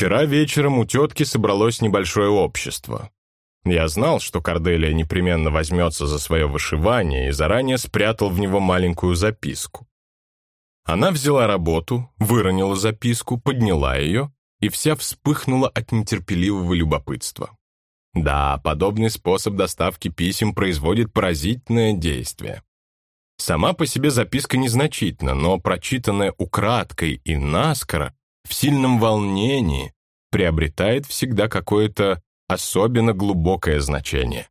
Вчера вечером у тетки собралось небольшое общество. Я знал, что Корделия непременно возьмется за свое вышивание и заранее спрятал в него маленькую записку. Она взяла работу, выронила записку, подняла ее и вся вспыхнула от нетерпеливого любопытства. Да, подобный способ доставки писем производит поразительное действие. Сама по себе записка незначительна, но прочитанная украдкой и наскоро, в сильном волнении, приобретает всегда какое-то особенно глубокое значение.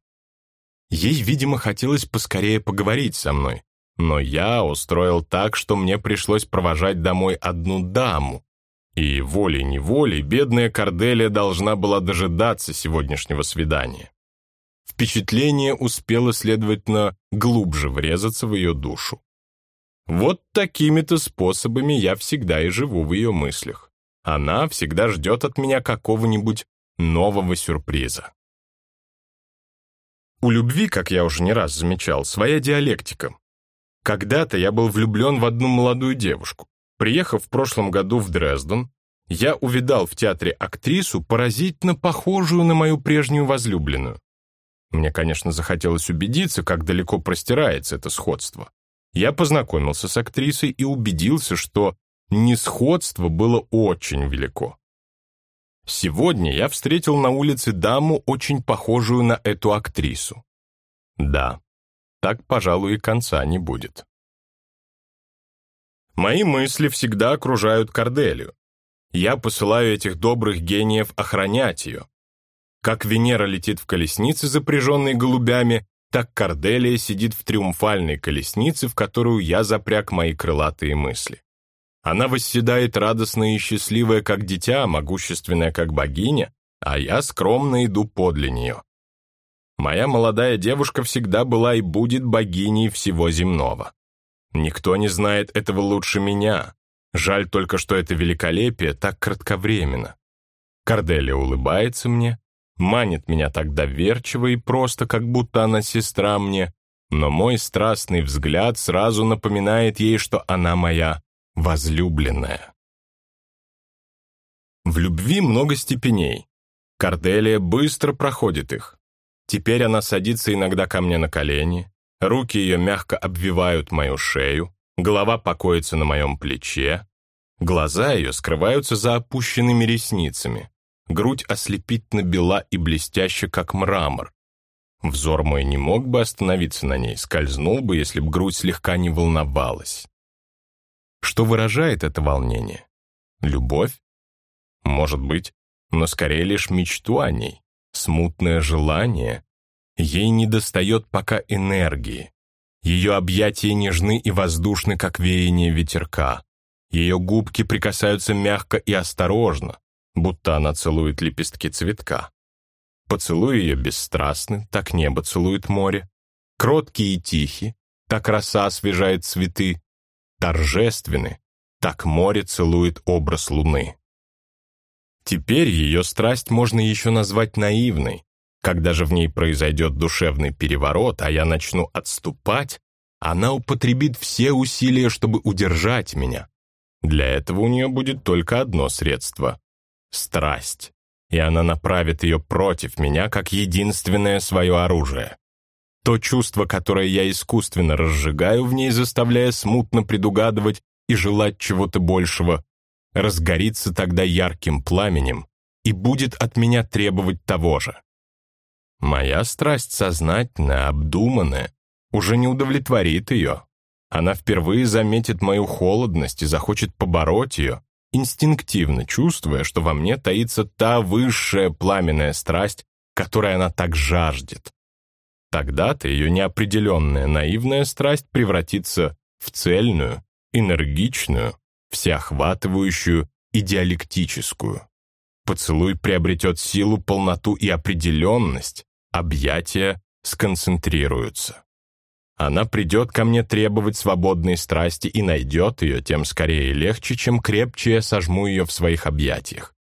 Ей, видимо, хотелось поскорее поговорить со мной, но я устроил так, что мне пришлось провожать домой одну даму, и волей-неволей бедная Корделия должна была дожидаться сегодняшнего свидания. Впечатление успело, следовательно, глубже врезаться в ее душу. Вот такими-то способами я всегда и живу в ее мыслях. Она всегда ждет от меня какого-нибудь нового сюрприза. У любви, как я уже не раз замечал, своя диалектика. Когда-то я был влюблен в одну молодую девушку. Приехав в прошлом году в Дрезден, я увидал в театре актрису, поразительно похожую на мою прежнюю возлюбленную. Мне, конечно, захотелось убедиться, как далеко простирается это сходство. Я познакомился с актрисой и убедился, что несходство было очень велико. Сегодня я встретил на улице даму, очень похожую на эту актрису. Да, так, пожалуй, и конца не будет. Мои мысли всегда окружают Корделию. Я посылаю этих добрых гениев охранять ее. Как Венера летит в колеснице, запряженной голубями, так Корделия сидит в триумфальной колеснице, в которую я запряг мои крылатые мысли. Она восседает радостная и счастливая, как дитя, могущественная, как богиня, а я скромно иду подле нее. Моя молодая девушка всегда была и будет богиней всего земного. Никто не знает этого лучше меня. Жаль только, что это великолепие так кратковременно. Корделия улыбается мне, манит меня так доверчиво и просто, как будто она сестра мне, но мой страстный взгляд сразу напоминает ей, что она моя возлюбленная. В любви много степеней. Корделия быстро проходит их. Теперь она садится иногда ко мне на колени, руки ее мягко обвивают мою шею, голова покоится на моем плече, глаза ее скрываются за опущенными ресницами, грудь ослепительно бела и блестяща, как мрамор. Взор мой не мог бы остановиться на ней, скользнул бы, если б грудь слегка не волновалась. Что выражает это волнение? Любовь? Может быть, но скорее лишь мечту о ней, смутное желание. Ей недостает пока энергии. Ее объятия нежны и воздушны, как веяние ветерка. Ее губки прикасаются мягко и осторожно, будто она целует лепестки цветка. Поцелуй ее бесстрастны, так небо целует море. Кроткий и тихий, так роса освежает цветы торжественны, так море целует образ луны. Теперь ее страсть можно еще назвать наивной. Когда же в ней произойдет душевный переворот, а я начну отступать, она употребит все усилия, чтобы удержать меня. Для этого у нее будет только одно средство — страсть, и она направит ее против меня как единственное свое оружие. То чувство, которое я искусственно разжигаю в ней, заставляя смутно предугадывать и желать чего-то большего, разгорится тогда ярким пламенем и будет от меня требовать того же. Моя страсть сознательная, обдуманная, уже не удовлетворит ее. Она впервые заметит мою холодность и захочет побороть ее, инстинктивно чувствуя, что во мне таится та высшая пламенная страсть, которой она так жаждет. Тогда-то ее неопределенная наивная страсть превратится в цельную, энергичную, всеохватывающую и диалектическую. Поцелуй приобретет силу, полноту и определенность, объятия сконцентрируются. Она придет ко мне требовать свободной страсти и найдет ее тем скорее и легче, чем крепче я сожму ее в своих объятиях.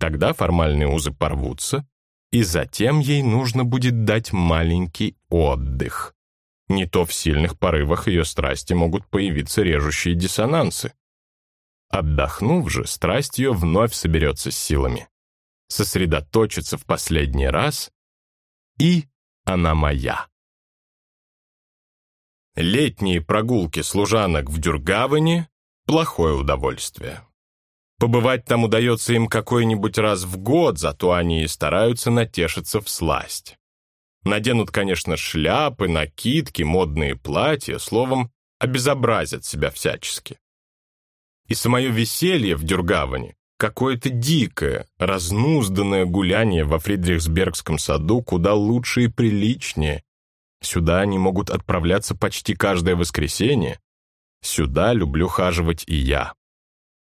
Тогда формальные узы порвутся, и затем ей нужно будет дать маленький отдых. Не то в сильных порывах ее страсти могут появиться режущие диссонансы. Отдохнув же, страсть ее вновь соберется с силами. Сосредоточится в последний раз, и она моя. Летние прогулки служанок в Дюргаване – плохое удовольствие. Побывать там удается им какой-нибудь раз в год, зато они и стараются натешиться в сласть. Наденут, конечно, шляпы, накидки, модные платья, словом, обезобразят себя всячески. И самое веселье в Дюргаване какое-то дикое, разнузданное гуляние во Фридрихсбергском саду куда лучше и приличнее. Сюда они могут отправляться почти каждое воскресенье. Сюда люблю хаживать и я.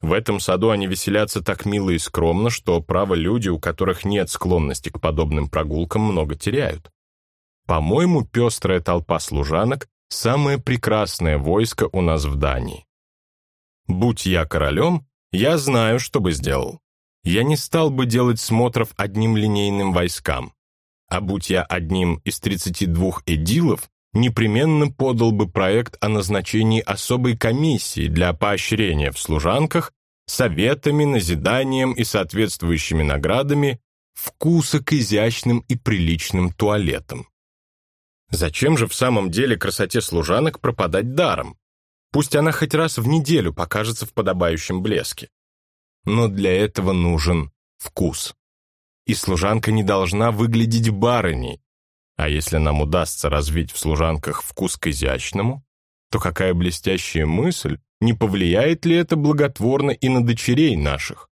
В этом саду они веселятся так мило и скромно, что, право, люди, у которых нет склонности к подобным прогулкам, много теряют. По-моему, пестрая толпа служанок — самое прекрасное войско у нас в Дании. Будь я королем, я знаю, что бы сделал. Я не стал бы делать смотров одним линейным войскам. А будь я одним из 32 эдилов, непременно подал бы проект о назначении особой комиссии для поощрения в служанках советами, назиданием и соответствующими наградами вкуса к изящным и приличным туалетам. Зачем же в самом деле красоте служанок пропадать даром? Пусть она хоть раз в неделю покажется в подобающем блеске. Но для этого нужен вкус. И служанка не должна выглядеть барыней. А если нам удастся развить в служанках вкус к изящному, то какая блестящая мысль, не повлияет ли это благотворно и на дочерей наших?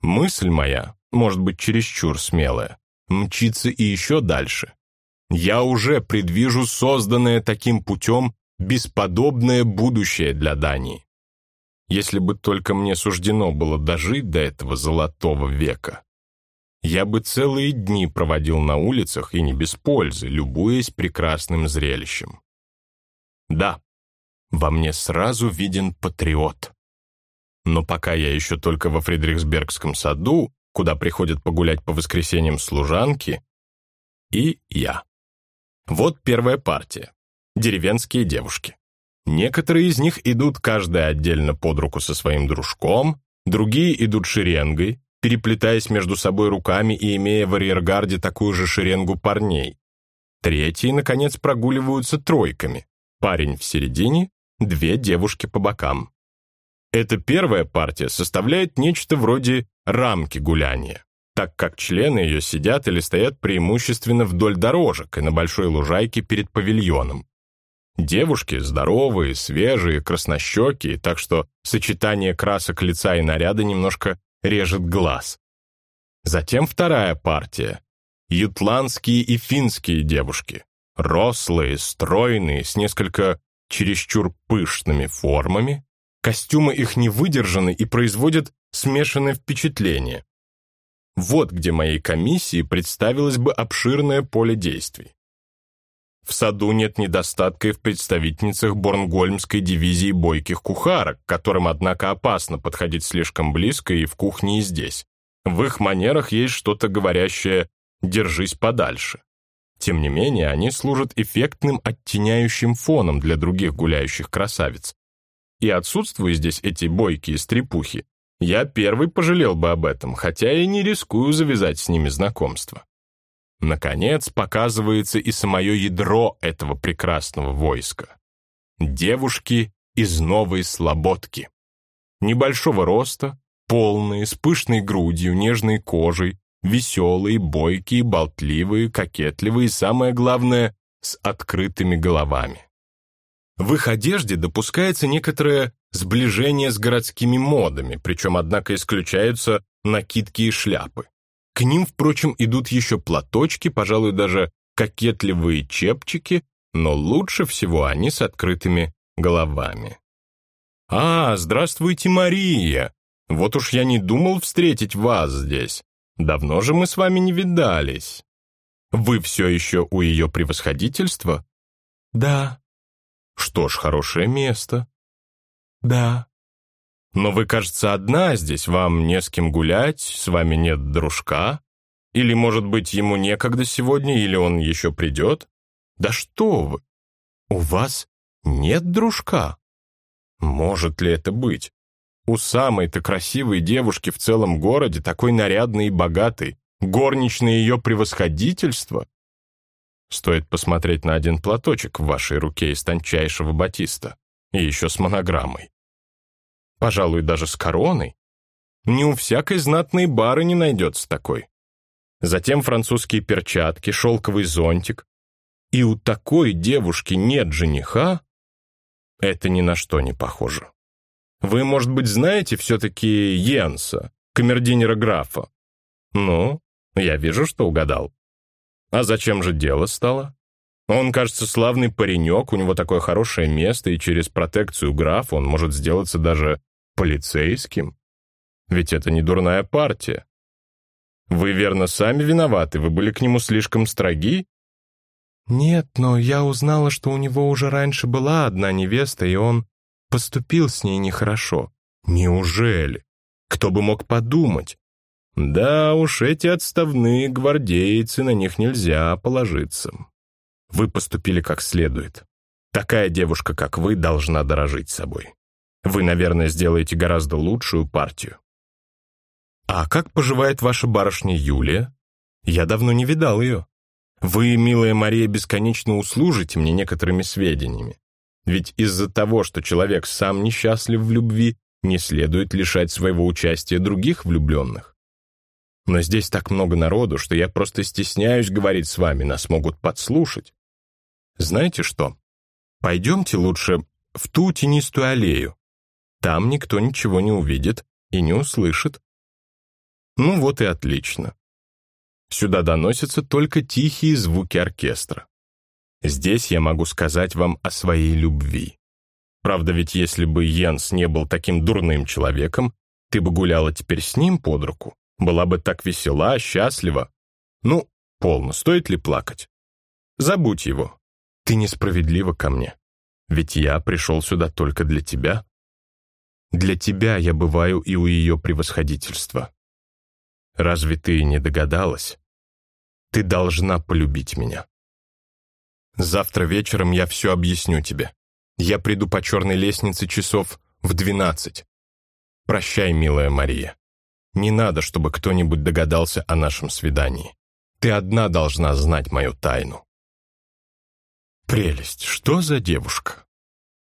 Мысль моя, может быть, чересчур смелая, мчится и еще дальше. Я уже предвижу созданное таким путем бесподобное будущее для Дании. Если бы только мне суждено было дожить до этого золотого века, я бы целые дни проводил на улицах и не без пользы, любуясь прекрасным зрелищем. Да, во мне сразу виден патриот. Но пока я еще только во Фридрихсбергском саду, куда приходят погулять по воскресеньям служанки, и я. Вот первая партия. Деревенские девушки. Некоторые из них идут каждая отдельно под руку со своим дружком, другие идут шеренгой, переплетаясь между собой руками и имея в арьергарде такую же шеренгу парней. Третьи, наконец, прогуливаются тройками. Парень в середине, две девушки по бокам. Эта первая партия составляет нечто вроде рамки гуляния так как члены ее сидят или стоят преимущественно вдоль дорожек и на большой лужайке перед павильоном. Девушки здоровые, свежие, краснощекие, так что сочетание красок лица и наряда немножко режет глаз. Затем вторая партия. Ютландские и финские девушки. Рослые, стройные, с несколько чересчур пышными формами. Костюмы их не выдержаны и производят смешанное впечатление. Вот где моей комиссии представилось бы обширное поле действий. В саду нет недостатка и в представительницах Борнгольмской дивизии бойких кухарок, которым, однако, опасно подходить слишком близко и в кухне, и здесь. В их манерах есть что-то говорящее «держись подальше». Тем не менее, они служат эффектным оттеняющим фоном для других гуляющих красавиц. И отсутствуя здесь эти бойкие стрепухи, я первый пожалел бы об этом, хотя и не рискую завязать с ними знакомство. Наконец показывается и самое ядро этого прекрасного войска. Девушки из Новой Слободки. Небольшого роста, полные, с пышной грудью, нежной кожей, веселые, бойкие, болтливые, кокетливые и, самое главное, с открытыми головами. В их одежде допускается некоторое сближение с городскими модами, причем, однако, исключаются накидки и шляпы. К ним, впрочем, идут еще платочки, пожалуй, даже кокетливые чепчики, но лучше всего они с открытыми головами. «А, здравствуйте, Мария! Вот уж я не думал встретить вас здесь. Давно же мы с вами не видались. Вы все еще у ее превосходительства?» «Да». «Что ж, хорошее место. «Да». «Но вы, кажется, одна здесь, вам не с кем гулять, с вами нет дружка? Или, может быть, ему некогда сегодня, или он еще придет? Да что вы! У вас нет дружка? Может ли это быть? У самой-то красивой девушки в целом городе, такой нарядной и богатой, горничной ее превосходительство. Стоит посмотреть на один платочек в вашей руке из тончайшего батиста, и еще с монограммой. Пожалуй, даже с короной. Не у всякой знатной бары не найдется такой. Затем французские перчатки, шелковый зонтик. И у такой девушки нет жениха? Это ни на что не похоже. Вы, может быть, знаете все-таки Йенса, камердинера графа? Ну, я вижу, что угадал. А зачем же дело стало? Он, кажется, славный паренек, у него такое хорошее место, и через протекцию графа он может сделаться даже полицейским. Ведь это не дурная партия. Вы, верно, сами виноваты, вы были к нему слишком строги? Нет, но я узнала, что у него уже раньше была одна невеста, и он поступил с ней нехорошо. Неужели? Кто бы мог подумать? Да уж, эти отставные гвардейцы, на них нельзя положиться. Вы поступили как следует. Такая девушка, как вы, должна дорожить собой. Вы, наверное, сделаете гораздо лучшую партию. А как поживает ваша барышня Юлия? Я давно не видал ее. Вы, милая Мария, бесконечно услужите мне некоторыми сведениями. Ведь из-за того, что человек сам несчастлив в любви, не следует лишать своего участия других влюбленных. Но здесь так много народу, что я просто стесняюсь говорить с вами, нас могут подслушать. Знаете что? Пойдемте лучше в ту тенистую аллею. Там никто ничего не увидит и не услышит. Ну вот и отлично. Сюда доносятся только тихие звуки оркестра. Здесь я могу сказать вам о своей любви. Правда, ведь если бы Йенс не был таким дурным человеком, ты бы гуляла теперь с ним под руку, была бы так весела, счастлива. Ну, полно, стоит ли плакать? Забудь его. Ты несправедлива ко мне. Ведь я пришел сюда только для тебя. Для тебя я бываю и у ее превосходительства. Разве ты не догадалась? Ты должна полюбить меня. Завтра вечером я все объясню тебе. Я приду по черной лестнице часов в двенадцать. Прощай, милая Мария. Не надо, чтобы кто-нибудь догадался о нашем свидании. Ты одна должна знать мою тайну. Прелесть, что за девушка?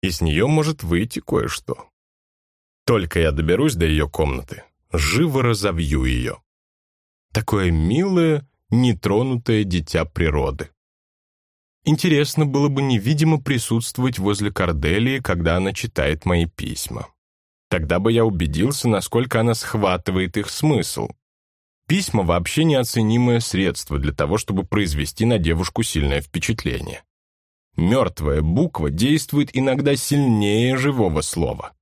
Из нее может выйти кое-что. Только я доберусь до ее комнаты, живо разовью ее. Такое милое, нетронутое дитя природы. Интересно было бы невидимо присутствовать возле Корделии, когда она читает мои письма. Тогда бы я убедился, насколько она схватывает их смысл. Письма — вообще неоценимое средство для того, чтобы произвести на девушку сильное впечатление. Мертвая буква действует иногда сильнее живого слова.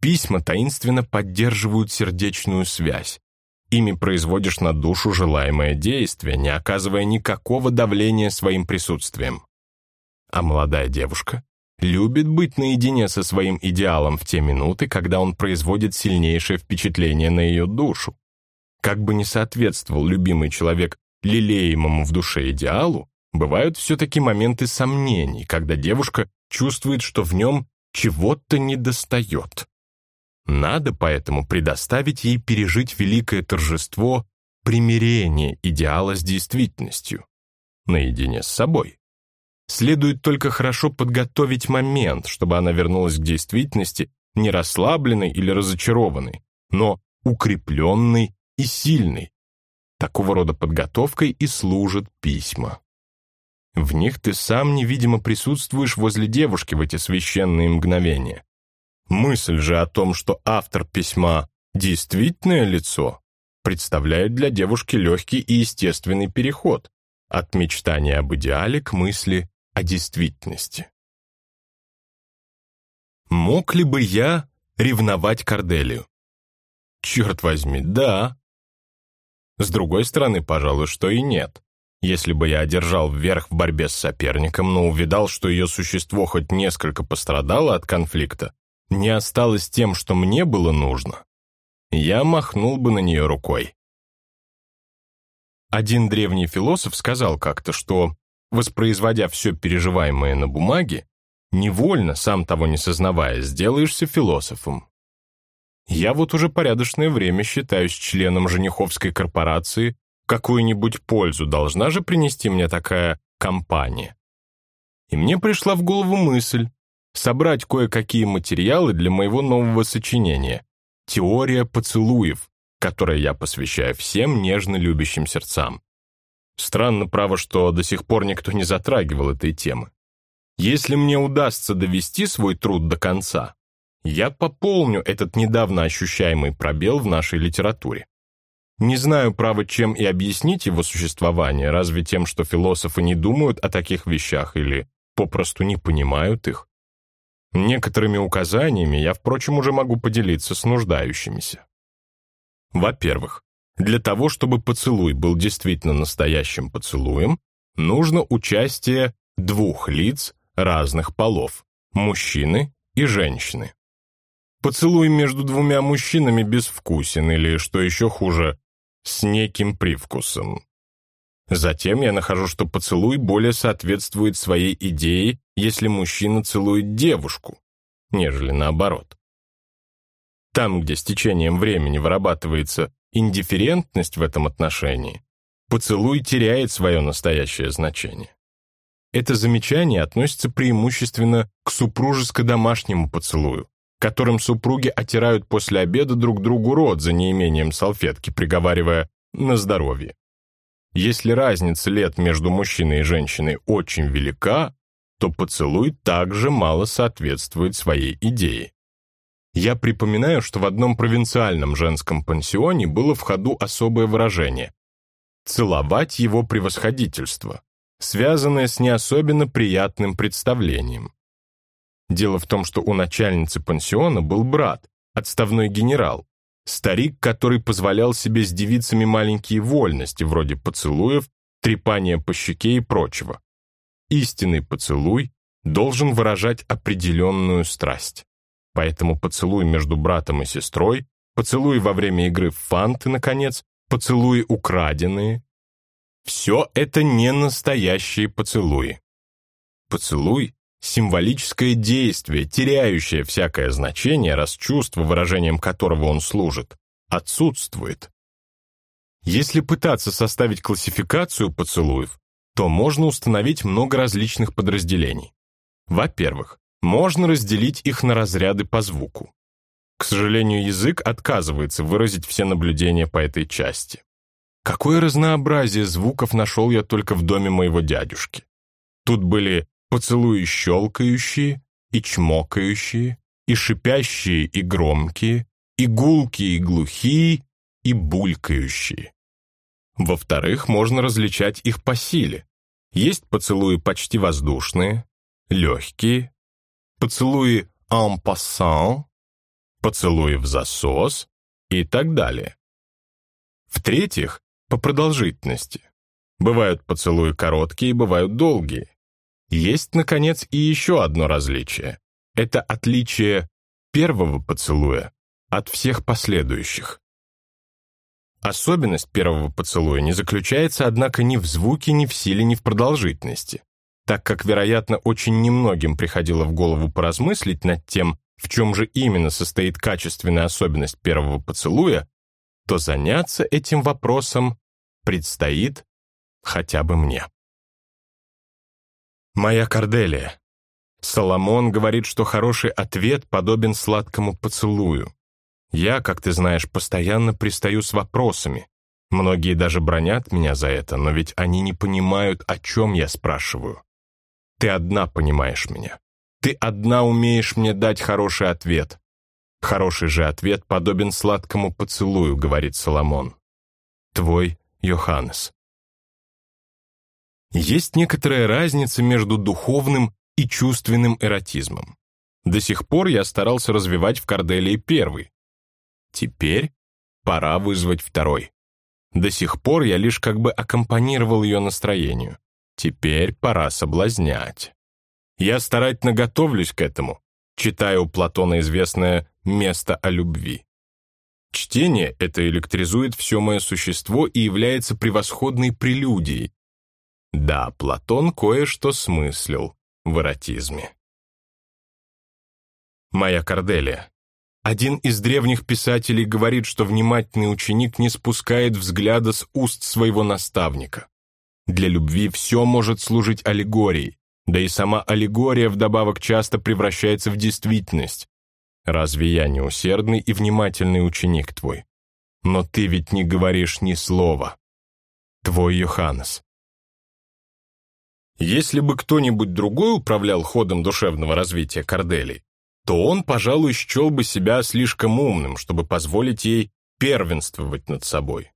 Письма таинственно поддерживают сердечную связь, Ими производишь на душу желаемое действие, не оказывая никакого давления своим присутствием. А молодая девушка любит быть наедине со своим идеалом в те минуты, когда он производит сильнейшее впечатление на ее душу. Как бы ни соответствовал любимый человек лелеемому в душе идеалу, бывают все-таки моменты сомнений, когда девушка чувствует, что в нем чего-то недостает. Надо поэтому предоставить ей пережить великое торжество примирения идеала с действительностью, наедине с собой. Следует только хорошо подготовить момент, чтобы она вернулась к действительности не расслабленной или разочарованной, но укрепленной и сильной. Такого рода подготовкой и служат письма. В них ты сам невидимо присутствуешь возле девушки в эти священные мгновения. Мысль же о том, что автор письма — действительное лицо, представляет для девушки легкий и естественный переход от мечтания об идеале к мысли о действительности. Мог ли бы я ревновать Корделию? Черт возьми, да. С другой стороны, пожалуй, что и нет. Если бы я одержал вверх в борьбе с соперником, но увидал, что ее существо хоть несколько пострадало от конфликта, не осталось тем, что мне было нужно, я махнул бы на нее рукой. Один древний философ сказал как-то, что, воспроизводя все переживаемое на бумаге, невольно, сам того не сознавая, сделаешься философом. Я вот уже порядочное время считаюсь членом жениховской корпорации, какую-нибудь пользу должна же принести мне такая компания. И мне пришла в голову мысль собрать кое-какие материалы для моего нового сочинения «Теория поцелуев», которое я посвящаю всем нежно любящим сердцам. Странно, право, что до сих пор никто не затрагивал этой темы. Если мне удастся довести свой труд до конца, я пополню этот недавно ощущаемый пробел в нашей литературе. Не знаю, право, чем и объяснить его существование, разве тем, что философы не думают о таких вещах или попросту не понимают их. Некоторыми указаниями я, впрочем, уже могу поделиться с нуждающимися. Во-первых, для того, чтобы поцелуй был действительно настоящим поцелуем, нужно участие двух лиц разных полов – мужчины и женщины. Поцелуй между двумя мужчинами безвкусен или, что еще хуже, с неким привкусом. Затем я нахожу, что поцелуй более соответствует своей идее, если мужчина целует девушку, нежели наоборот. Там, где с течением времени вырабатывается индифферентность в этом отношении, поцелуй теряет свое настоящее значение. Это замечание относится преимущественно к супружеско-домашнему поцелую, которым супруги оттирают после обеда друг другу рот за неимением салфетки, приговаривая «на здоровье». Если разница лет между мужчиной и женщиной очень велика, то поцелуй также мало соответствует своей идее. Я припоминаю, что в одном провинциальном женском пансионе было в ходу особое выражение «целовать его превосходительство», связанное с не особенно приятным представлением. Дело в том, что у начальницы пансиона был брат, отставной генерал, старик, который позволял себе с девицами маленькие вольности, вроде поцелуев, трепания по щеке и прочего. Истинный поцелуй должен выражать определенную страсть. Поэтому поцелуй между братом и сестрой, поцелуй во время игры в фанты, наконец, поцелуи украденные. Все это не настоящие поцелуи. Поцелуй — символическое действие, теряющее всякое значение, раз чувство, выражением которого он служит, отсутствует. Если пытаться составить классификацию поцелуев, то можно установить много различных подразделений. Во-первых, можно разделить их на разряды по звуку. К сожалению, язык отказывается выразить все наблюдения по этой части. Какое разнообразие звуков нашел я только в доме моего дядюшки. Тут были поцелуи щелкающие, и чмокающие, и шипящие, и громкие, и гулкие, и глухие, и булькающие. Во-вторых, можно различать их по силе. Есть поцелуи почти воздушные, легкие, поцелуи en passant, поцелуи в засос и так далее. В-третьих, по продолжительности. Бывают поцелуи короткие, бывают долгие. Есть, наконец, и еще одно различие. Это отличие первого поцелуя от всех последующих. Особенность первого поцелуя не заключается, однако, ни в звуке, ни в силе, ни в продолжительности так как, вероятно, очень немногим приходило в голову поразмыслить над тем, в чем же именно состоит качественная особенность первого поцелуя, то заняться этим вопросом предстоит хотя бы мне. Моя Корделия. Соломон говорит, что хороший ответ подобен сладкому поцелую. Я, как ты знаешь, постоянно пристаю с вопросами. Многие даже бронят меня за это, но ведь они не понимают, о чем я спрашиваю. Ты одна понимаешь меня. Ты одна умеешь мне дать хороший ответ. Хороший же ответ подобен сладкому поцелую, говорит Соломон. Твой Йоханнес. Есть некоторая разница между духовным и чувственным эротизмом. До сих пор я старался развивать в Корделии первый. Теперь пора вызвать второй. До сих пор я лишь как бы аккомпанировал ее настроению. Теперь пора соблазнять. Я старательно готовлюсь к этому, читая у Платона известное «Место о любви». Чтение это электризует все мое существо и является превосходной прелюдией. Да, Платон кое-что смыслил в эротизме. Моя Корделия, Один из древних писателей говорит, что внимательный ученик не спускает взгляда с уст своего наставника. Для любви все может служить аллегорией, да и сама аллегория вдобавок часто превращается в действительность. Разве я не усердный и внимательный ученик твой? Но ты ведь не говоришь ни слова. Твой Йоханнес. Если бы кто-нибудь другой управлял ходом душевного развития Корделии, то он, пожалуй, счел бы себя слишком умным, чтобы позволить ей первенствовать над собой.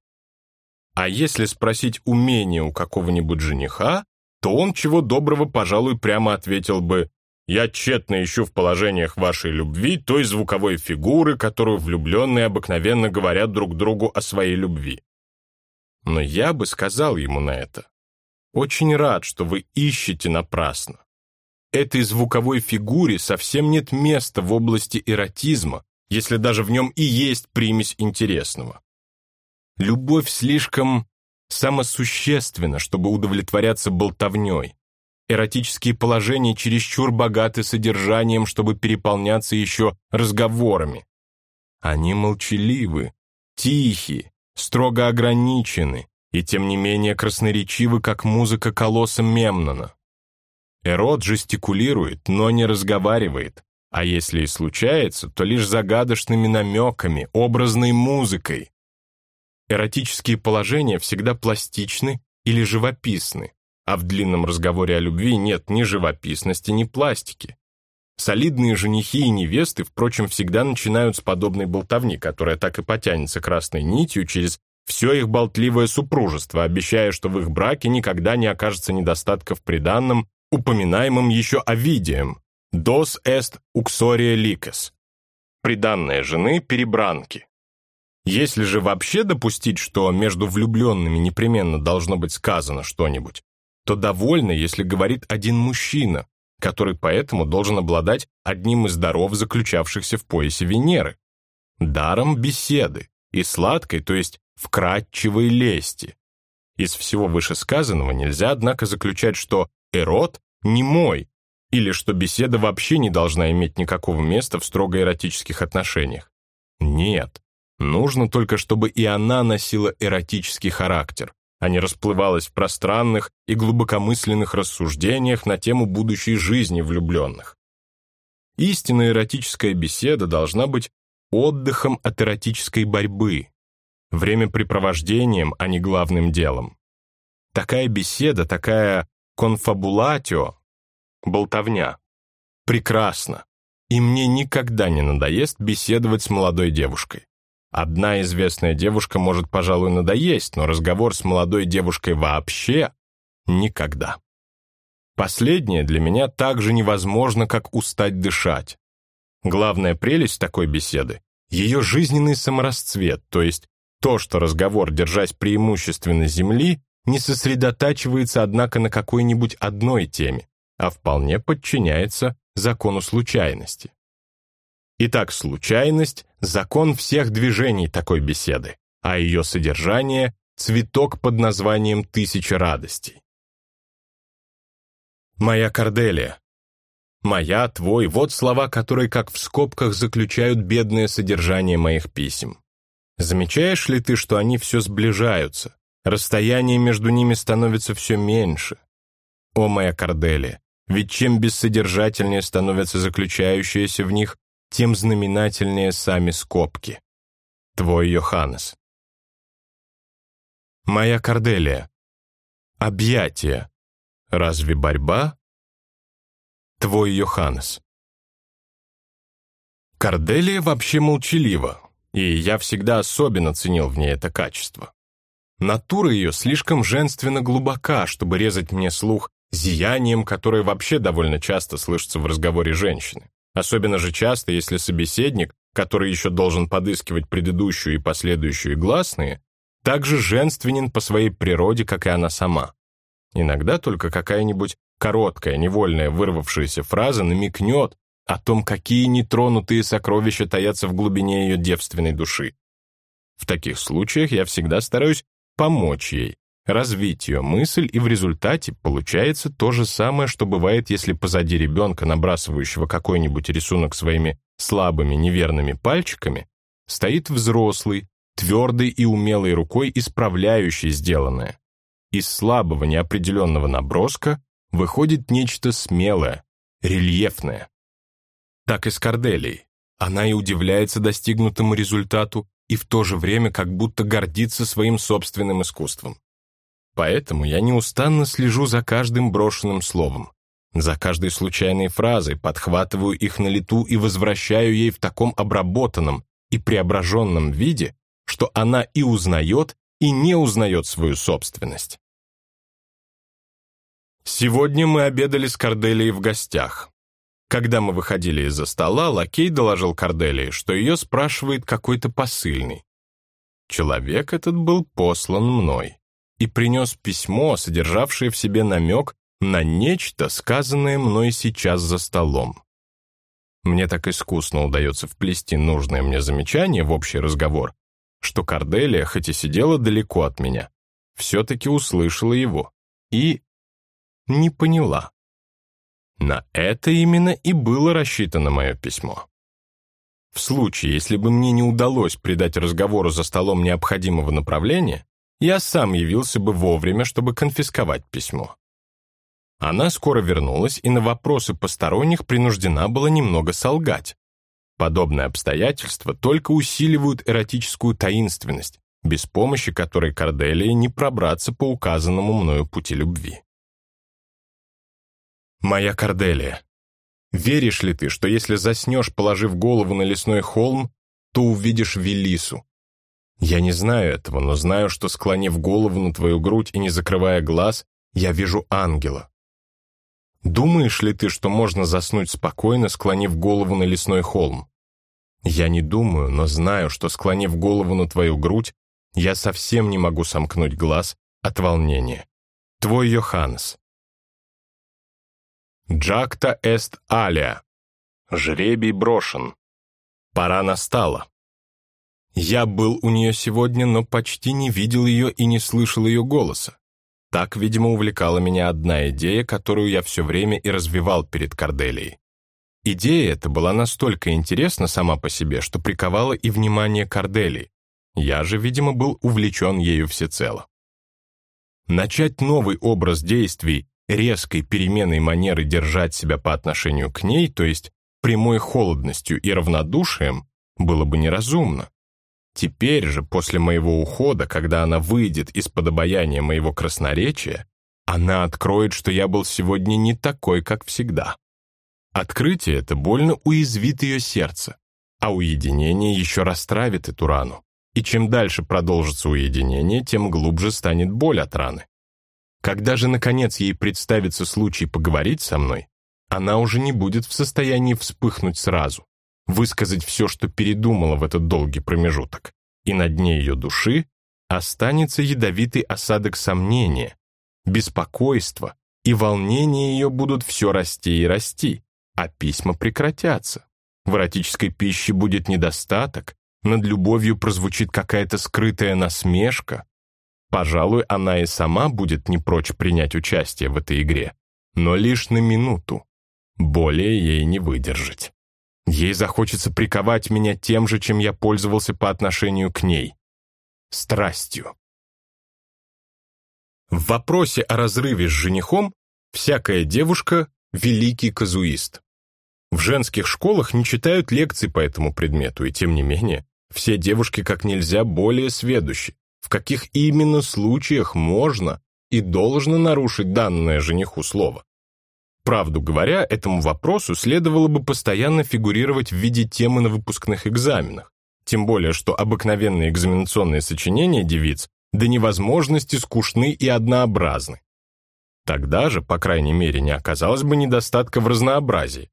А если спросить умение у какого-нибудь жениха, то он чего доброго, пожалуй, прямо ответил бы «Я тщетно ищу в положениях вашей любви той звуковой фигуры, которую влюбленные обыкновенно говорят друг другу о своей любви». Но я бы сказал ему на это очень рад, что вы ищете напрасно. Этой звуковой фигуре совсем нет места в области эротизма, если даже в нем и есть примесь интересного. Любовь слишком самосущественна, чтобы удовлетворяться болтовней. Эротические положения чересчур богаты содержанием, чтобы переполняться еще разговорами. Они молчаливы, тихи, строго ограничены, и тем не менее красноречивы, как музыка колосса Мемнона. Эрот жестикулирует, но не разговаривает, а если и случается, то лишь загадочными намеками, образной музыкой. Эротические положения всегда пластичны или живописны, а в длинном разговоре о любви нет ни живописности, ни пластики. Солидные женихи и невесты, впрочем, всегда начинают с подобной болтовни, которая так и потянется красной нитью через все их болтливое супружество, обещая, что в их браке никогда не окажется недостатков при данном, упоминаемым еще Овидием, «dos est uxoria lices» — приданная жены перебранки. Если же вообще допустить, что между влюбленными непременно должно быть сказано что-нибудь, то довольно, если говорит один мужчина, который поэтому должен обладать одним из даров, заключавшихся в поясе Венеры, даром беседы и сладкой, то есть вкрадчивой лести. Из всего вышесказанного нельзя, однако, заключать, что эрот не мой, или что беседа вообще не должна иметь никакого места в строго эротических отношениях. Нет, нужно только, чтобы и она носила эротический характер, а не расплывалась в пространных и глубокомысленных рассуждениях на тему будущей жизни влюбленных. Истинная эротическая беседа должна быть отдыхом от эротической борьбы, времяпрепровождением, а не главным делом. Такая беседа, такая конфабулатио, болтовня, прекрасно. И мне никогда не надоест беседовать с молодой девушкой. Одна известная девушка может, пожалуй, надоесть, но разговор с молодой девушкой вообще никогда. Последнее для меня так же невозможно, как устать дышать. Главная прелесть такой беседы — ее жизненный саморасцвет, то есть то, что разговор, держась преимущественно земли, не сосредотачивается, однако, на какой-нибудь одной теме, а вполне подчиняется закону случайности. Итак, случайность — закон всех движений такой беседы, а ее содержание — цветок под названием «Тысяча радостей». Моя Корделия. Моя, твой, вот слова, которые как в скобках заключают бедное содержание моих писем. Замечаешь ли ты, что они все сближаются? Расстояние между ними становится все меньше. О, моя Корделия, ведь чем бессодержательнее становятся заключающиеся в них, тем знаменательнее сами скобки. Твой Йоханнес. Моя Корделия. Объятия. Разве борьба? Твой Йоханнес. Корделия вообще молчалива, и я всегда особенно ценил в ней это качество. Натура ее слишком женственно глубока, чтобы резать мне слух зиянием, которое вообще довольно часто слышится в разговоре женщины. Особенно же часто, если собеседник, который еще должен подыскивать предыдущую и последующую гласные, также женственен по своей природе, как и она сама. Иногда только какая-нибудь короткая, невольная вырвавшаяся фраза намекнет, о том, какие нетронутые сокровища таятся в глубине ее девственной души. В таких случаях я всегда стараюсь помочь ей, развить ее мысль, и в результате получается то же самое, что бывает, если позади ребенка, набрасывающего какой-нибудь рисунок своими слабыми неверными пальчиками, стоит взрослый, твердой и умелой рукой исправляющий сделанное. Из слабого неопределенного наброска выходит нечто смелое, рельефное. Так и с Корделией. Она и удивляется достигнутому результату, и в то же время как будто гордится своим собственным искусством. Поэтому я неустанно слежу за каждым брошенным словом, за каждой случайной фразой, подхватываю их на лету и возвращаю ей в таком обработанном и преображенном виде, что она и узнает, и не узнает свою собственность. Сегодня мы обедали с Корделией в гостях. Когда мы выходили из-за стола, лакей доложил Корделии, что ее спрашивает какой-то посыльный. Человек этот был послан мной и принес письмо, содержавшее в себе намек на нечто, сказанное мной сейчас за столом. Мне так искусно удается вплести нужное мне замечание в общий разговор, что Корделия, хоть и сидела далеко от меня, все-таки услышала его и не поняла. На это именно и было рассчитано мое письмо. В случае, если бы мне не удалось придать разговору за столом необходимого направления, я сам явился бы вовремя, чтобы конфисковать письмо. Она скоро вернулась и на вопросы посторонних принуждена была немного солгать. Подобные обстоятельства только усиливают эротическую таинственность, без помощи которой Корделии не пробраться по указанному мною пути любви. Моя Корделия, веришь ли ты, что если заснешь, положив голову на лесной холм, то увидишь Велису? Я не знаю этого, но знаю, что, склонив голову на твою грудь и не закрывая глаз, я вижу ангела. Думаешь ли ты, что можно заснуть спокойно, склонив голову на лесной холм? Я не думаю, но знаю, что, склонив голову на твою грудь, я совсем не могу сомкнуть глаз от волнения. Твой Йоханнес. Джакта эст алия. Жребий брошен. Пора настала. Я был у нее сегодня, но почти не видел ее и не слышал ее голоса. Так, видимо, увлекала меня одна идея, которую я все время и развивал перед Корделией. Идея эта была настолько интересна сама по себе, что приковала и внимание Корделии. Я же, видимо, был увлечен ею всецело. Начать новый образ действий резкой переменой манеры держать себя по отношению к ней, то есть прямой холодностью и равнодушием, было бы неразумно. Теперь же, после моего ухода, когда она выйдет из-под обаяния моего красноречия, она откроет, что я был сегодня не такой, как всегда. Открытие это больно уязвит ее сердце, а уединение еще расстравит эту рану. И чем дальше продолжится уединение, тем глубже станет боль от раны. Когда же, наконец, ей представится случай поговорить со мной, она уже не будет в состоянии вспыхнуть сразу, высказать все, что передумала в этот долгий промежуток, и на дне ее души останется ядовитый осадок сомнения, беспокойства, и волнения ее будут все расти и расти, а письма прекратятся. В эротической пище будет недостаток, над любовью прозвучит какая-то скрытая насмешка, Пожалуй, она и сама будет не прочь принять участие в этой игре, но лишь на минуту. Более ей не выдержать. Ей захочется приковать меня тем же, чем я пользовался по отношению к ней. Страстью. В вопросе о разрыве с женихом всякая девушка — великий казуист. В женских школах не читают лекций по этому предмету, и тем не менее, все девушки как нельзя более сведущи в каких именно случаях можно и должно нарушить данное жениху слово. Правду говоря, этому вопросу следовало бы постоянно фигурировать в виде темы на выпускных экзаменах, тем более что обыкновенные экзаменационные сочинения девиц до невозможности скучны и однообразны. Тогда же, по крайней мере, не оказалось бы недостатка в разнообразии.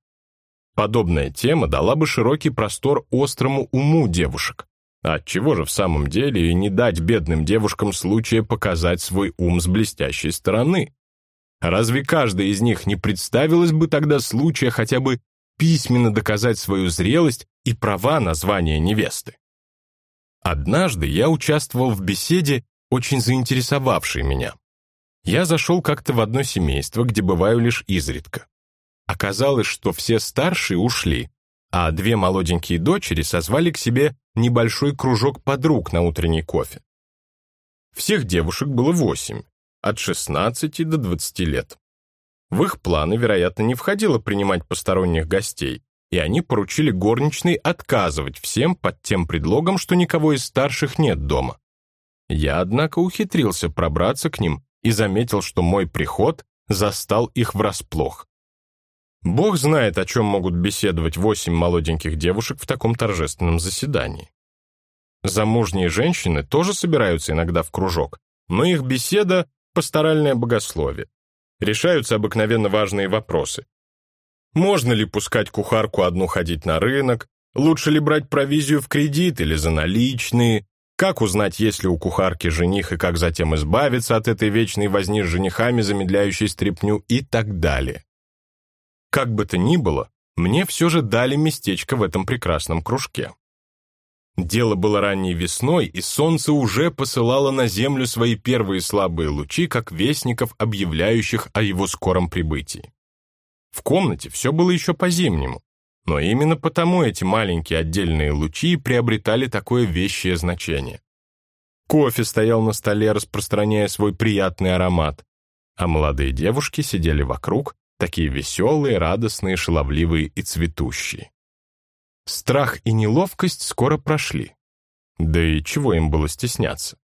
Подобная тема дала бы широкий простор острому уму девушек, Отчего же в самом деле и не дать бедным девушкам случая показать свой ум с блестящей стороны? Разве каждая из них не представилась бы тогда случая хотя бы письменно доказать свою зрелость и права на звание невесты? Однажды я участвовал в беседе очень заинтересовавший меня. Я зашел как-то в одно семейство, где бываю лишь изредка. Оказалось, что все старшие ушли, а две молоденькие дочери созвали к себе небольшой кружок подруг на утренний кофе. Всех девушек было восемь, от 16 до 20 лет. В их планы, вероятно, не входило принимать посторонних гостей, и они поручили горничной отказывать всем под тем предлогом, что никого из старших нет дома. Я, однако, ухитрился пробраться к ним и заметил, что мой приход застал их врасплох. Бог знает, о чем могут беседовать восемь молоденьких девушек в таком торжественном заседании. Замужние женщины тоже собираются иногда в кружок, но их беседа — пасторальное богословие. Решаются обыкновенно важные вопросы. Можно ли пускать кухарку одну ходить на рынок? Лучше ли брать провизию в кредит или за наличные? Как узнать, есть ли у кухарки жених и как затем избавиться от этой вечной возни с женихами, замедляющей стряпню и так далее? Как бы то ни было, мне все же дали местечко в этом прекрасном кружке. Дело было ранней весной, и солнце уже посылало на землю свои первые слабые лучи, как вестников, объявляющих о его скором прибытии. В комнате все было еще по-зимнему, но именно потому эти маленькие отдельные лучи приобретали такое вещее значение. Кофе стоял на столе, распространяя свой приятный аромат, а молодые девушки сидели вокруг, такие веселые, радостные, шаловливые и цветущие. Страх и неловкость скоро прошли. Да и чего им было стесняться?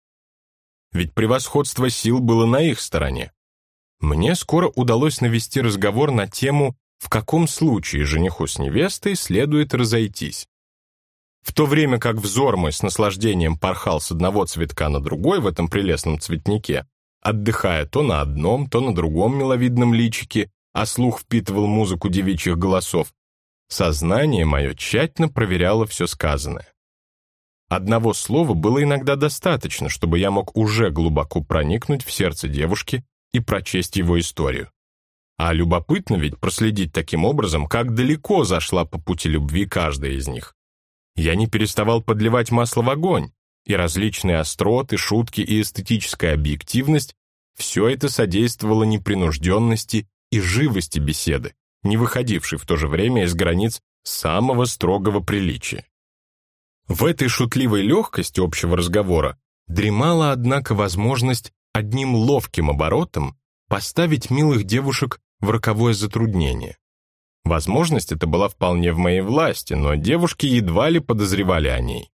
Ведь превосходство сил было на их стороне. Мне скоро удалось навести разговор на тему, в каком случае жениху с невестой следует разойтись. В то время как взор мой с наслаждением порхал с одного цветка на другой в этом прелестном цветнике, отдыхая то на одном, то на другом миловидном личике, а слух впитывал музыку девичьих голосов, сознание мое тщательно проверяло все сказанное. Одного слова было иногда достаточно, чтобы я мог уже глубоко проникнуть в сердце девушки и прочесть его историю. А любопытно ведь проследить таким образом, как далеко зашла по пути любви каждая из них. Я не переставал подливать масло в огонь, и различные остроты, шутки и эстетическая объективность все это содействовало непринужденности и живости беседы, не выходившей в то же время из границ самого строгого приличия. В этой шутливой легкости общего разговора дремала, однако, возможность одним ловким оборотом поставить милых девушек в роковое затруднение. Возможность эта была вполне в моей власти, но девушки едва ли подозревали о ней.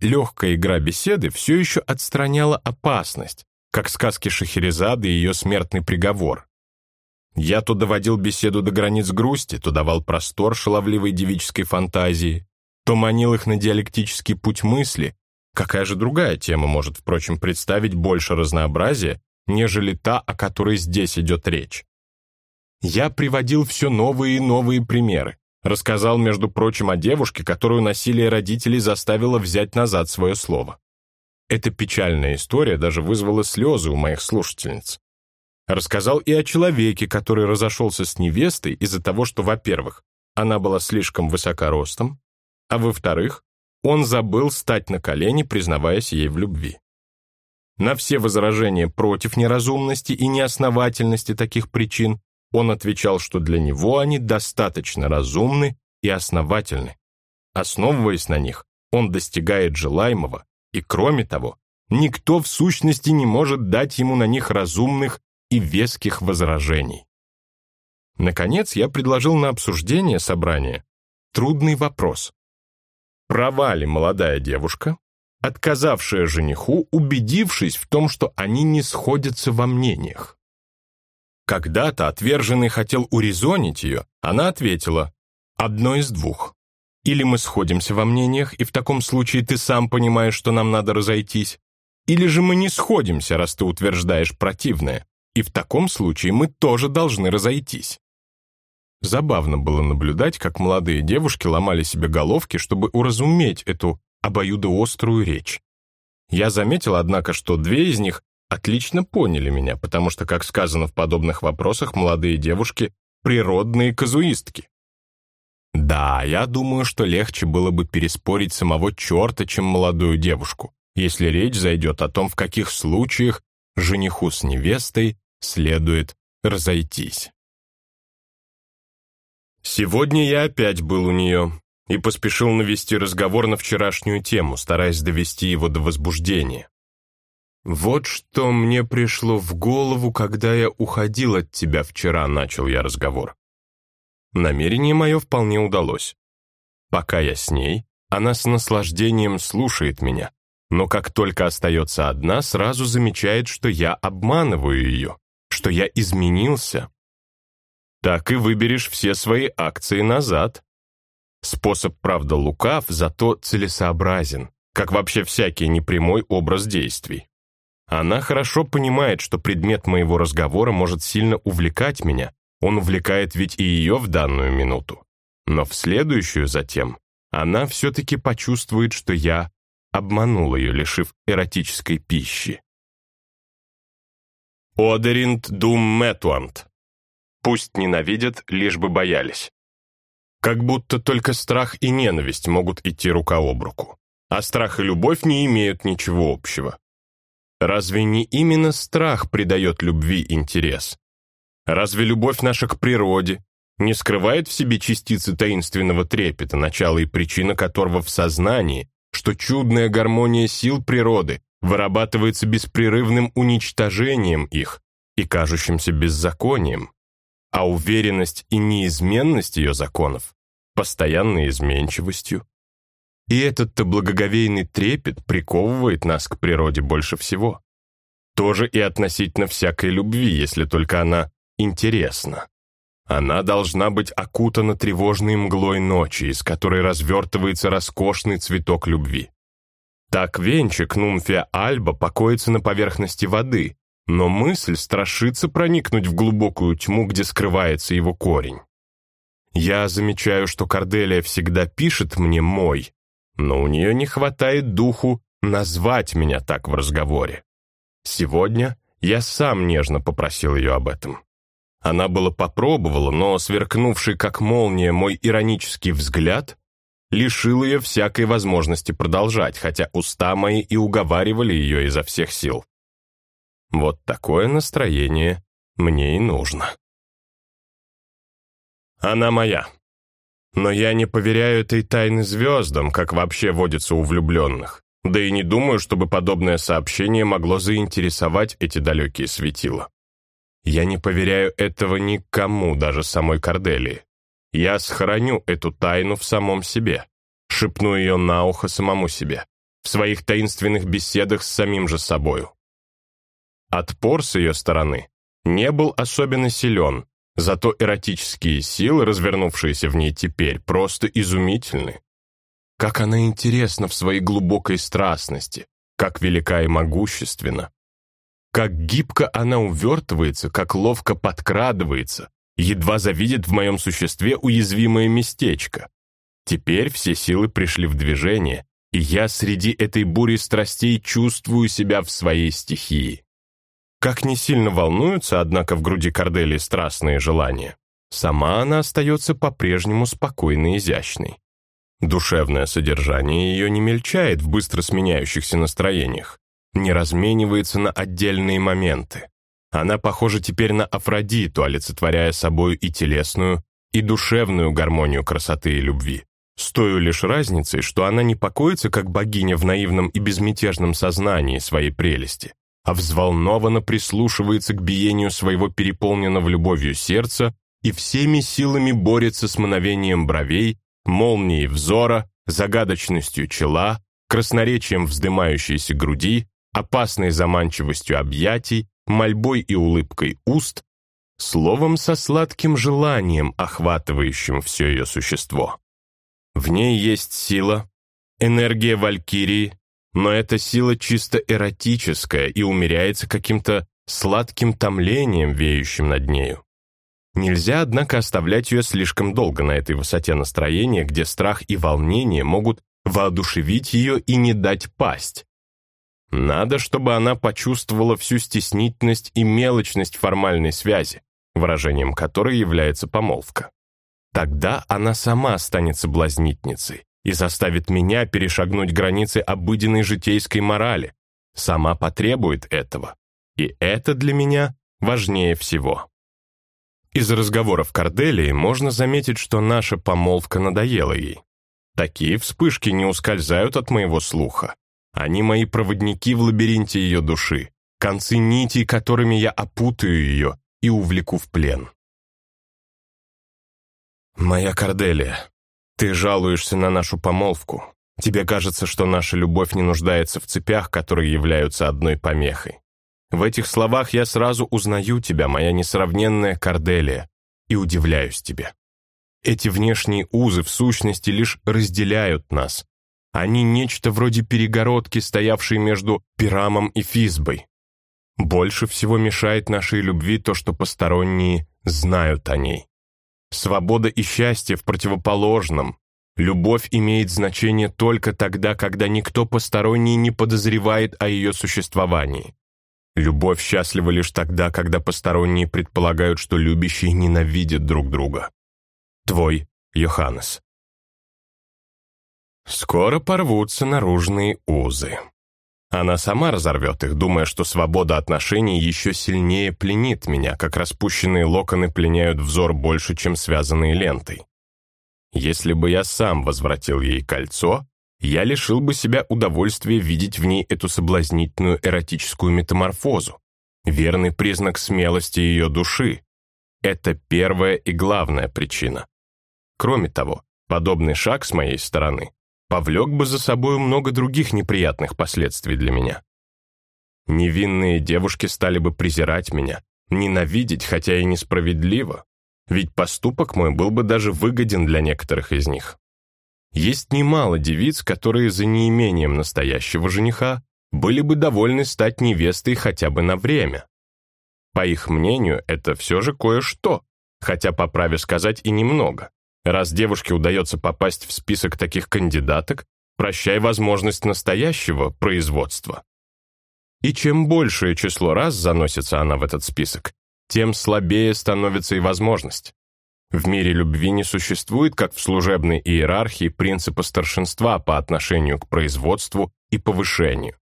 Легкая игра беседы все еще отстраняла опасность, как сказки Шахерезады и ее смертный приговор. Я то доводил беседу до границ грусти, то давал простор шаловливой девической фантазии, то манил их на диалектический путь мысли, Какая же другая тема может, впрочем, представить больше разнообразия, нежели та, о которой здесь идет речь? Я приводил все новые и новые примеры. Рассказал, между прочим, о девушке, которую насилие родителей заставило взять назад свое слово. Эта печальная история даже вызвала слезы у моих слушательниц. Рассказал и о человеке, который разошелся с невестой из-за того, что, во-первых, она была слишком высокоростом, а во-вторых, он забыл стать на колени, признаваясь ей в любви. На все возражения против неразумности и неосновательности таких причин он отвечал, что для него они достаточно разумны и основательны. Основываясь на них, он достигает желаемого, и кроме того, никто в сущности не может дать ему на них разумных и веских возражений. Наконец, я предложил на обсуждение собрания трудный вопрос. Права ли молодая девушка, отказавшая жениху, убедившись в том, что они не сходятся во мнениях? Когда-то отверженный хотел урезонить ее, она ответила, «Одно из двух. Или мы сходимся во мнениях, и в таком случае ты сам понимаешь, что нам надо разойтись, или же мы не сходимся, раз ты утверждаешь противное, и в таком случае мы тоже должны разойтись». Забавно было наблюдать, как молодые девушки ломали себе головки, чтобы уразуметь эту обоюдоострую речь. Я заметил, однако, что две из них отлично поняли меня, потому что, как сказано в подобных вопросах, молодые девушки — природные казуистки. Да, я думаю, что легче было бы переспорить самого черта, чем молодую девушку, если речь зайдет о том, в каких случаях жениху с невестой следует разойтись. Сегодня я опять был у нее и поспешил навести разговор на вчерашнюю тему, стараясь довести его до возбуждения. «Вот что мне пришло в голову, когда я уходил от тебя вчера», — начал я разговор. Намерение мое вполне удалось. Пока я с ней, она с наслаждением слушает меня, но как только остается одна, сразу замечает, что я обманываю ее, что я изменился. Так и выберешь все свои акции назад. Способ, правда, лукав, зато целесообразен, как вообще всякий непрямой образ действий. Она хорошо понимает, что предмет моего разговора может сильно увлекать меня, он увлекает ведь и ее в данную минуту. Но в следующую затем она все-таки почувствует, что я обманул ее, лишив эротической пищи. Одеринт дум метуант. Пусть ненавидят, лишь бы боялись. Как будто только страх и ненависть могут идти рука об руку, а страх и любовь не имеют ничего общего. Разве не именно страх придает любви интерес? Разве любовь наша к природе не скрывает в себе частицы таинственного трепета, начало и причина которого в сознании, что чудная гармония сил природы вырабатывается беспрерывным уничтожением их и кажущимся беззаконием, а уверенность и неизменность ее законов — постоянной изменчивостью. И этот-то благоговейный трепет приковывает нас к природе больше всего. Тоже и относительно всякой любви, если только она интересна. Она должна быть окутана тревожной мглой ночи, из которой развертывается роскошный цветок любви. Так венчик Нумфия Альба покоится на поверхности воды, но мысль страшится проникнуть в глубокую тьму, где скрывается его корень. Я замечаю, что Корделия всегда пишет мне «мой», но у нее не хватает духу назвать меня так в разговоре. Сегодня я сам нежно попросил ее об этом. Она было попробовала, но сверкнувший как молния мой иронический взгляд лишил ее всякой возможности продолжать, хотя уста мои и уговаривали ее изо всех сил. Вот такое настроение мне и нужно. Она моя. Но я не поверяю этой тайны звездам, как вообще водится у влюбленных. Да и не думаю, чтобы подобное сообщение могло заинтересовать эти далекие светила. Я не поверяю этого никому, даже самой Корделии. Я сохраню эту тайну в самом себе, шепну ее на ухо самому себе, в своих таинственных беседах с самим же собою. Отпор с ее стороны не был особенно силен, зато эротические силы, развернувшиеся в ней теперь, просто изумительны. Как она интересна в своей глубокой страстности, как велика и могущественна. Как гибко она увертывается, как ловко подкрадывается, едва завидит в моем существе уязвимое местечко. Теперь все силы пришли в движение, и я среди этой бури страстей чувствую себя в своей стихии. Как не сильно волнуются, однако, в груди Кордели страстные желания, сама она остается по-прежнему спокойной и изящной. Душевное содержание ее не мельчает в быстро сменяющихся настроениях не разменивается на отдельные моменты. Она похожа теперь на Афродиту, олицетворяя собой и телесную, и душевную гармонию красоты и любви. С той лишь разницей, что она не покоится, как богиня в наивном и безмятежном сознании своей прелести, а взволнованно прислушивается к биению своего переполненного любовью сердца и всеми силами борется с мановением бровей, молнией взора, загадочностью чела, красноречием вздымающейся груди, опасной заманчивостью объятий, мольбой и улыбкой уст, словом со сладким желанием, охватывающим все ее существо. В ней есть сила, энергия валькирии, но эта сила чисто эротическая и умеряется каким-то сладким томлением, веющим над нею. Нельзя, однако, оставлять ее слишком долго на этой высоте настроения, где страх и волнение могут воодушевить ее и не дать пасть, надо, чтобы она почувствовала всю стеснительность и мелочность формальной связи, выражением которой является помолвка. Тогда она сама станет соблазнительницей, и заставит меня перешагнуть границы обыденной житейской морали. Сама потребует этого. И это для меня важнее всего. Из разговоров Корделии можно заметить, что наша помолвка надоела ей. Такие вспышки не ускользают от моего слуха. Они мои проводники в лабиринте ее души, концы нитей, которыми я опутаю ее и увлеку в плен. «Моя Корделия, ты жалуешься на нашу помолвку. Тебе кажется, что наша любовь не нуждается в цепях, которые являются одной помехой. В этих словах я сразу узнаю тебя, моя несравненная Корделия, и удивляюсь тебе. Эти внешние узы, в сущности, лишь разделяют нас. Они нечто вроде перегородки, стоявшей между Пирамом и Физбой. Больше всего мешает нашей любви то, что посторонние знают о ней. Свобода и счастье в противоположном. Любовь имеет значение только тогда, когда никто посторонний не подозревает о ее существовании. Любовь счастлива лишь тогда, когда посторонние предполагают, что любящие ненавидят друг друга. Твой Йоханнес. Скоро порвутся наружные узы. Она сама разорвет их, думая, что свобода отношений еще сильнее пленит меня, как распущенные локоны пленяют взор больше, чем связанные лентой. Если бы я сам возвратил ей кольцо, я лишил бы себя удовольствия видеть в ней эту соблазнительную эротическую метаморфозу, верный признак смелости ее души. Это первая и главная причина. Кроме того, подобный шаг с моей стороны повлек бы за собой много других неприятных последствий для меня. Невинные девушки стали бы презирать меня, ненавидеть, хотя и несправедливо, ведь поступок мой был бы даже выгоден для некоторых из них. Есть немало девиц, которые за неимением настоящего жениха были бы довольны стать невестой хотя бы на время. По их мнению, это все же кое-что, хотя, по праве сказать, и немного. Раз девушке удается попасть в список таких кандидаток, прощай возможность настоящего производства. И чем большее число раз заносится она в этот список, тем слабее становится и возможность. В мире любви не существует, как в служебной иерархии, принципа старшинства по отношению к производству и повышению.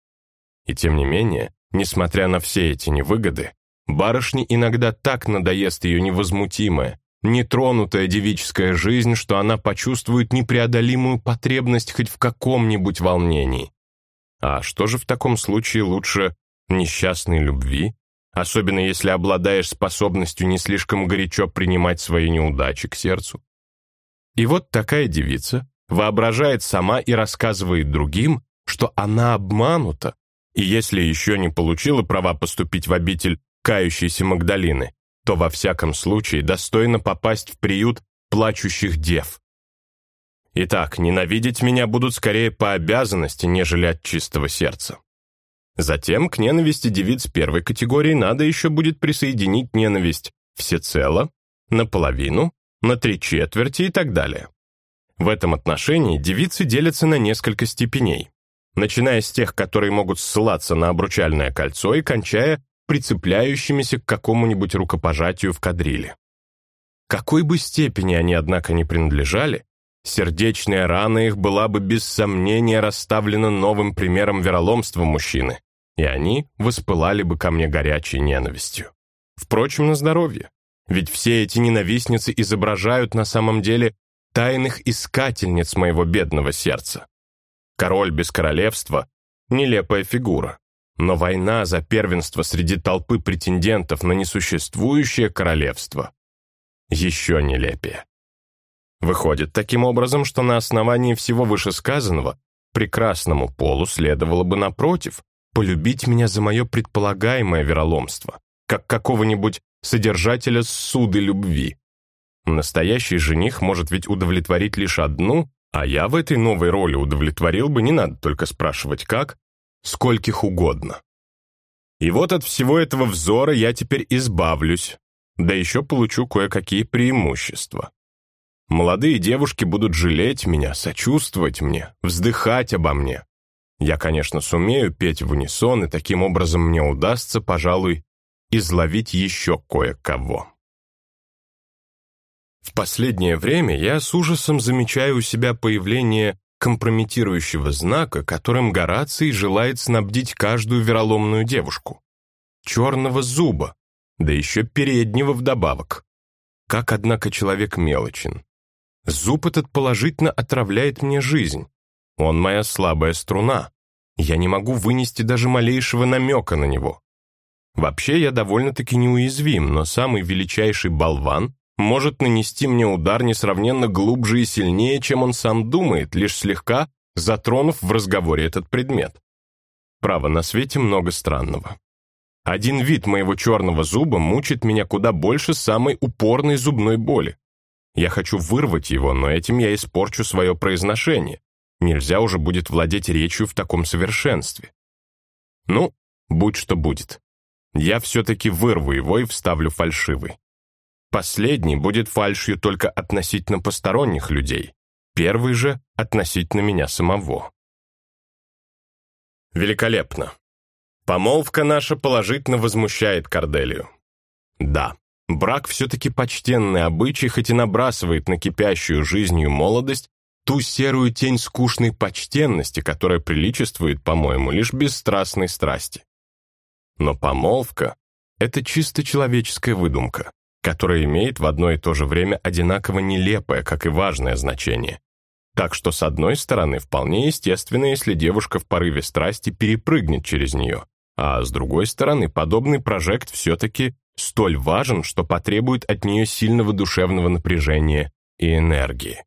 И тем не менее, несмотря на все эти невыгоды, барышне иногда так надоест ее невозмутимое, нетронутая девическая жизнь, что она почувствует непреодолимую потребность хоть в каком-нибудь волнении. А что же в таком случае лучше несчастной любви, особенно если обладаешь способностью не слишком горячо принимать свои неудачи к сердцу? И вот такая девица воображает сама и рассказывает другим, что она обманута, и если еще не получила права поступить в обитель кающейся Магдалины, то во всяком случае достойно попасть в приют плачущих дев. Итак, ненавидеть меня будут скорее по обязанности, нежели от чистого сердца. Затем к ненависти девиц первой категории надо еще будет присоединить ненависть всецело, наполовину, на три четверти и так далее. В этом отношении девицы делятся на несколько степеней, начиная с тех, которые могут ссылаться на обручальное кольцо и кончая прицепляющимися к какому-нибудь рукопожатию в кадриле. Какой бы степени они, однако, не принадлежали, сердечная рана их была бы без сомнения расставлена новым примером вероломства мужчины, и они воспылали бы ко мне горячей ненавистью. Впрочем, на здоровье. Ведь все эти ненавистницы изображают на самом деле тайных искательниц моего бедного сердца. Король без королевства — нелепая фигура. Но война за первенство среди толпы претендентов на несуществующее королевство еще нелепее. Выходит таким образом, что на основании всего вышесказанного прекрасному полу следовало бы, напротив, полюбить меня за мое предполагаемое вероломство, как какого-нибудь содержателя суды любви. Настоящий жених может ведь удовлетворить лишь одну, а я в этой новой роли удовлетворил бы, не надо только спрашивать как, скольких угодно. И вот от всего этого взора я теперь избавлюсь, да еще получу кое-какие преимущества. Молодые девушки будут жалеть меня, сочувствовать мне, вздыхать обо мне. Я, конечно, сумею петь в унисон, и таким образом мне удастся, пожалуй, изловить еще кое-кого. В последнее время я с ужасом замечаю у себя появление компрометирующего знака, которым Гораций желает снабдить каждую вероломную девушку. Черного зуба, да еще переднего вдобавок. Как, однако, человек мелочен. Зуб этот положительно отравляет мне жизнь. Он моя слабая струна. Я не могу вынести даже малейшего намека на него. Вообще я довольно-таки неуязвим, но самый величайший болван может нанести мне удар несравненно глубже и сильнее, чем он сам думает, лишь слегка затронув в разговоре этот предмет. Право, на свете много странного. Один вид моего черного зуба мучит меня куда больше самой упорной зубной боли. Я хочу вырвать его, но этим я испорчу свое произношение. Нельзя уже будет владеть речью в таком совершенстве. Ну, будь что будет. Я все-таки вырву его и вставлю фальшивый. Последний будет фальшью только относительно посторонних людей, первый же относительно меня самого. Великолепно. Помолвка наша положительно возмущает Корделию. Да, брак все-таки почтенный обычай, хоть и набрасывает на кипящую жизнью молодость ту серую тень скучной почтенности, которая приличествует, по-моему, лишь бесстрастной страсти. Но помолвка — это чисто человеческая выдумка, которая имеет в одно и то же время одинаково нелепое, как и важное значение. Так что, с одной стороны, вполне естественно, если девушка в порыве страсти перепрыгнет через нее, а с другой стороны, подобный прожект все-таки столь важен, что потребует от нее сильного душевного напряжения и энергии.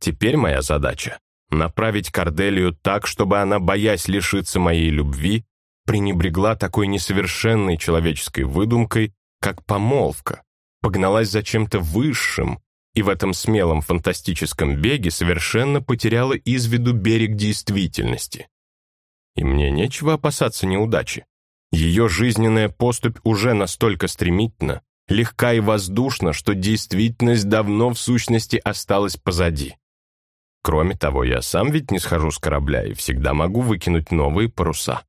Теперь моя задача — направить Корделию так, чтобы она, боясь лишиться моей любви, пренебрегла такой несовершенной человеческой выдумкой, как помолвка, погналась за чем-то высшим, и в этом смелом фантастическом беге совершенно потеряла из виду берег действительности. И мне нечего опасаться неудачи. Ее жизненная поступь уже настолько стремительна, легка и воздушна, что действительность давно в сущности осталась позади. Кроме того, я сам ведь не схожу с корабля и всегда могу выкинуть новые паруса.